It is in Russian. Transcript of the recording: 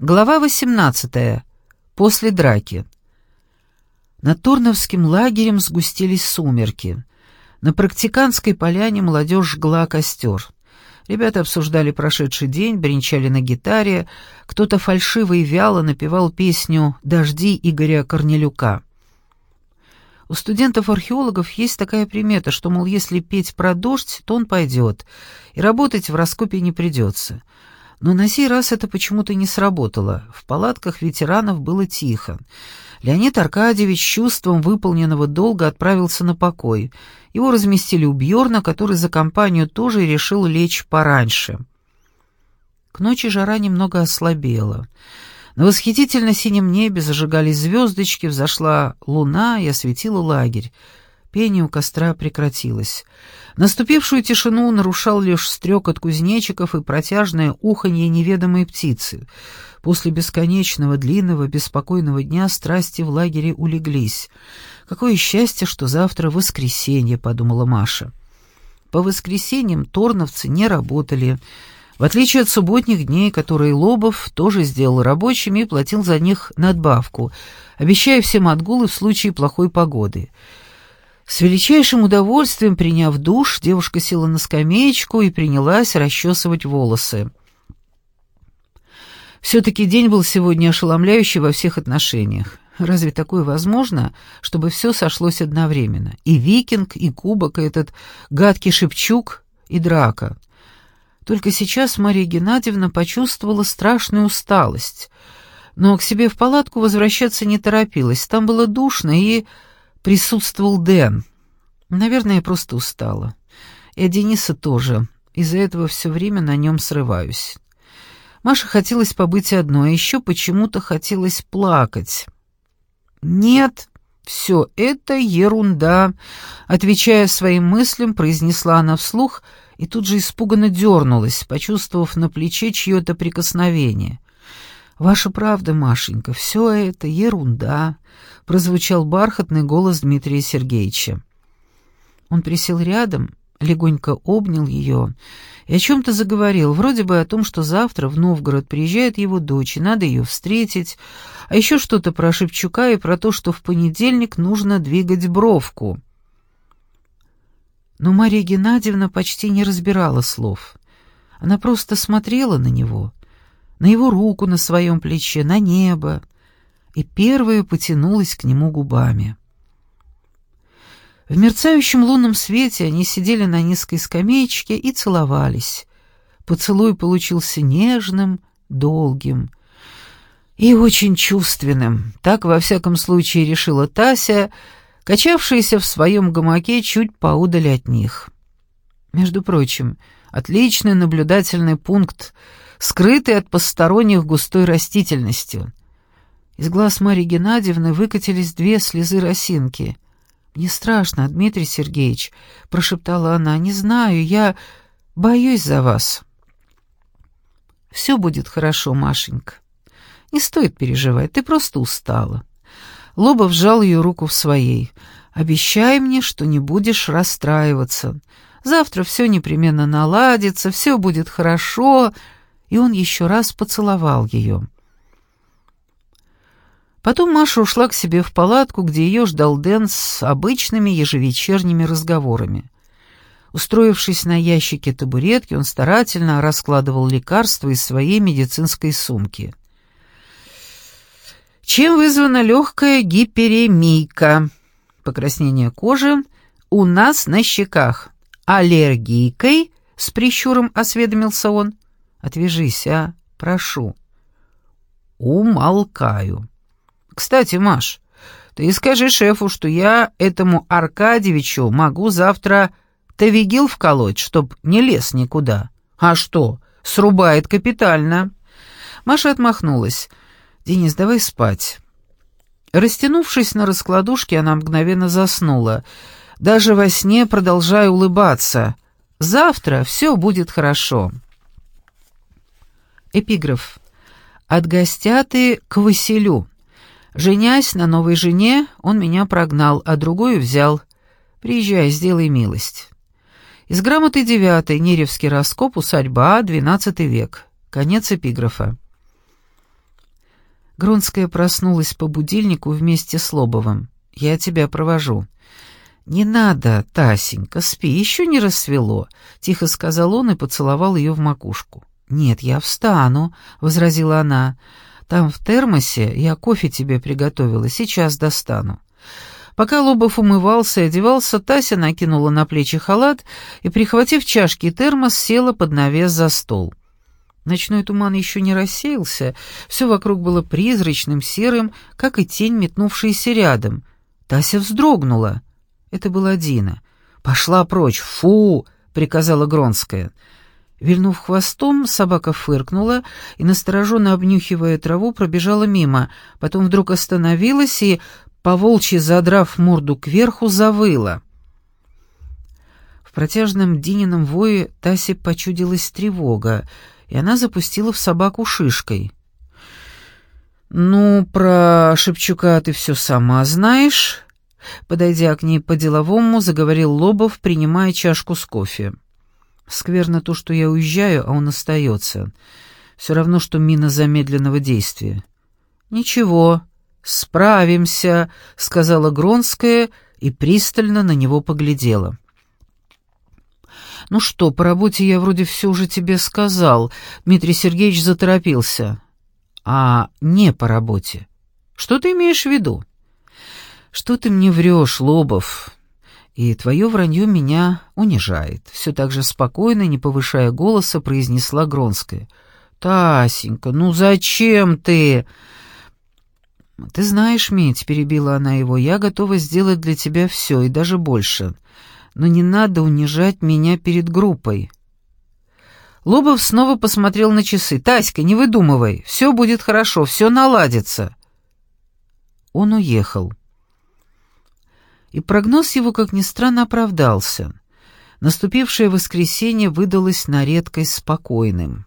Глава 18. После драки. Над Турновским лагерем сгустились сумерки. На практиканской поляне молодежь жгла костер. Ребята обсуждали прошедший день, бренчали на гитаре, кто-то фальшиво и вяло напевал песню «Дожди» Игоря Корнелюка. У студентов-археологов есть такая примета, что, мол, если петь про дождь, то он пойдет, и работать в раскопе не придется — но на сей раз это почему-то не сработало. В палатках ветеранов было тихо. Леонид Аркадьевич чувством выполненного долга отправился на покой. Его разместили у Бьорна, который за компанию тоже решил лечь пораньше. К ночи жара немного ослабела. На восхитительно синем небе зажигались звездочки, взошла луна и осветила лагерь. Пение у костра прекратилось. Наступившую тишину нарушал лишь стрекот кузнечиков и протяжное уханье неведомой птицы. После бесконечного, длинного, беспокойного дня страсти в лагере улеглись. «Какое счастье, что завтра воскресенье», — подумала Маша. По воскресеньям торновцы не работали, в отличие от субботних дней, которые Лобов тоже сделал рабочими и платил за них надбавку, обещая всем отгулы в случае плохой погоды — с величайшим удовольствием приняв душ, девушка села на скамеечку и принялась расчесывать волосы. Все-таки день был сегодня ошеломляющий во всех отношениях. Разве такое возможно, чтобы все сошлось одновременно? И викинг, и кубок, и этот гадкий шепчук, и драка. Только сейчас Мария Геннадьевна почувствовала страшную усталость. Но к себе в палатку возвращаться не торопилась. Там было душно и присутствовал Дэн. Наверное, я просто устала. И от Дениса тоже. Из-за этого все время на нем срываюсь. Маше хотелось побыть одной, а еще почему-то хотелось плакать. «Нет, все это ерунда», — отвечая своим мыслям, произнесла она вслух и тут же испуганно дернулась, почувствовав на плече чье-то прикосновение. «Ваша правда, Машенька, все это ерунда», — прозвучал бархатный голос Дмитрия Сергеевича. Он присел рядом, легонько обнял ее и о чем-то заговорил, вроде бы о том, что завтра в Новгород приезжает его дочь, и надо ее встретить, а еще что-то про Шевчука и про то, что в понедельник нужно двигать бровку. Но Мария Геннадьевна почти не разбирала слов. Она просто смотрела на него — на его руку на своем плече, на небо, и первая потянулась к нему губами. В мерцающем лунном свете они сидели на низкой скамеечке и целовались. Поцелуй получился нежным, долгим и очень чувственным. Так, во всяком случае, решила Тася, качавшаяся в своем гамаке чуть поудали от них. Между прочим, отличный наблюдательный пункт — скрытый от посторонних густой растительностью. Из глаз Марьи Геннадьевны выкатились две слезы росинки. «Мне страшно, Дмитрий Сергеевич», — прошептала она, — «не знаю, я боюсь за вас». «Все будет хорошо, Машенька. Не стоит переживать, ты просто устала». Лобов сжал ее руку в своей. «Обещай мне, что не будешь расстраиваться. Завтра все непременно наладится, все будет хорошо», и он еще раз поцеловал ее. Потом Маша ушла к себе в палатку, где ее ждал Дэн с обычными ежевечерними разговорами. Устроившись на ящике табуретки, он старательно раскладывал лекарства из своей медицинской сумки. Чем вызвана легкая гиперемийка? Покраснение кожи у нас на щеках. Аллергийкой? С прищуром осведомился он. Отвяжись, а? Прошу. Умолкаю. Кстати, Маш, ты скажи шефу, что я этому Аркадьевичу могу завтра тавигил вколоть, чтоб не лез никуда. А что, срубает капитально. Маша отмахнулась. «Денис, давай спать». Растянувшись на раскладушке, она мгновенно заснула, даже во сне продолжая улыбаться. «Завтра все будет хорошо». Эпиграф. «От гостяты к Василю. Женясь на новой жене, он меня прогнал, а другую взял. Приезжай, сделай милость». Из грамоты девятой, Неревский раскоп, усадьба, двенадцатый век. Конец эпиграфа. Гронская проснулась по будильнику вместе с Лобовым. «Я тебя провожу». «Не надо, Тасенька, спи, еще не рассвело», — тихо сказал он и поцеловал ее в макушку. «Нет, я встану», — возразила она. «Там в термосе я кофе тебе приготовила, сейчас достану». Пока Лобов умывался и одевался, Тася накинула на плечи халат и, прихватив чашки и термос, села под навес за стол. Ночной туман еще не рассеялся, все вокруг было призрачным, серым, как и тень, метнувшаяся рядом. Тася вздрогнула. Это была Дина. «Пошла прочь! Фу!» — приказала Гронская. Вильнув хвостом, собака фыркнула и, настороженно обнюхивая траву, пробежала мимо, потом вдруг остановилась и, поволчьи задрав морду кверху, завыла. В протяжном Динином вое Тасе почудилась тревога, и она запустила в собаку шишкой. «Ну, про Шепчука ты все сама знаешь?» Подойдя к ней по-деловому, заговорил Лобов, принимая чашку с кофе. «Скверно то, что я уезжаю, а он остается. Все равно, что мина замедленного действия». «Ничего, справимся», — сказала Гронская и пристально на него поглядела. «Ну что, по работе я вроде все уже тебе сказал», — Дмитрий Сергеевич заторопился. «А не по работе. Что ты имеешь в виду?» «Что ты мне врешь, Лобов?» «И твое вранье меня унижает», — все так же спокойно, не повышая голоса, произнесла Гронская. «Тасенька, ну зачем ты...» «Ты знаешь, Мить», — перебила она его, — «я готова сделать для тебя все и даже больше но не надо унижать меня перед группой». Лобов снова посмотрел на часы. «Таська, не выдумывай, все будет хорошо, все наладится». Он уехал. И прогноз его, как ни странно, оправдался. Наступившее воскресенье выдалось на редкость спокойным.